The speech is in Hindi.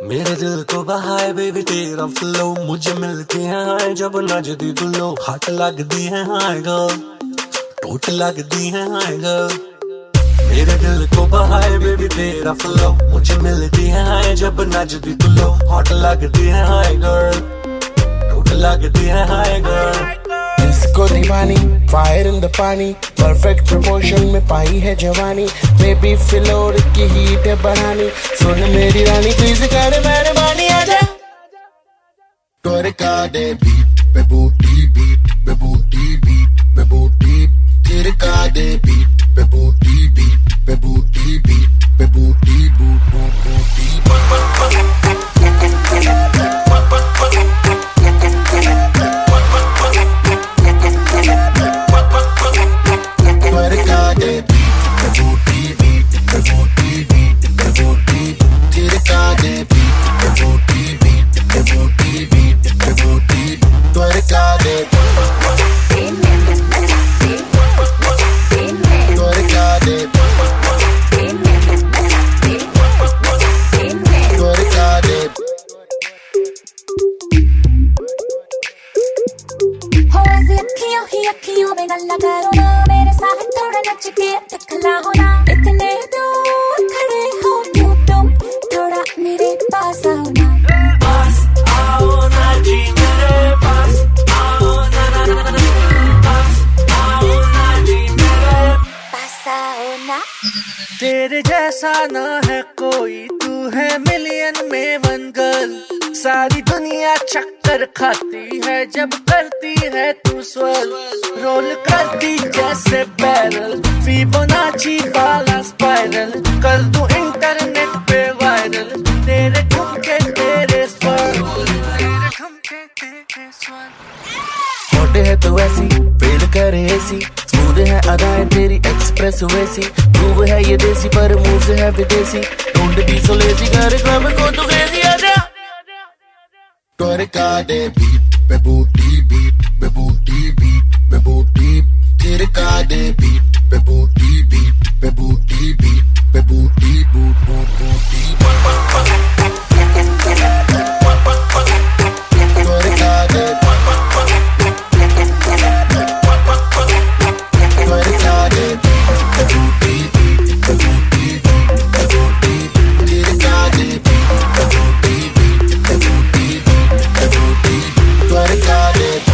मेरे दिल को बहाए बेबी तेरा फ्लो मुझे है हाय जब नजदी तू लो हट लगदी है हाय गर्ल टूट लगदी है हाय गर्ल मेरे दिल को बहाए बेबी तेरा फ्लो मुझे मिलती है हाय जब नजदी हट हॉट लगदी है हाय गर्ल टूट लगदी है हाय गर्ल इसको दीवानी fire in the pani. Perfect promotion में पाई है जवानी। बेबी फ्लोर की हीट है बढ़ानी। सुन मेरी रानी प्लीज़ कर मेरे बानी आजा टोरका दे बीट पे बूटी बीट पे बूटी बीट पे बूटी तिरका दे बीट अखियों में गल्ला करो ना मेरे साथ थोड़ा नच के दिखला हो ना इतने तेरे जैसा ना है कोई, तू है मिलियन में वन गर्ल सारी दुनिया चक्कर खाती है, जब करती है तू स्वर रोल करती जैसे बैरल फिबोनाची वाला स्पाइरल कर दूँ इंटरनेट पे वायरल तेरे ठुमके तेरे स्वर तेरे ठुमके तेरे स्वर है तो ऐसी। फील करे ऐसी स्मूथ है अदाएँ तेरी एक्सप्रेस वैसी। प्रूव है ये देसी, पर मूव है विदेशी। डोंट बी सो लेजी कर क्लब को तो क्रेजी आजा का दे बीट पे बूटी बीट पे बूटी बीट पे बूटी तिरका दे बीट पे बूटी it.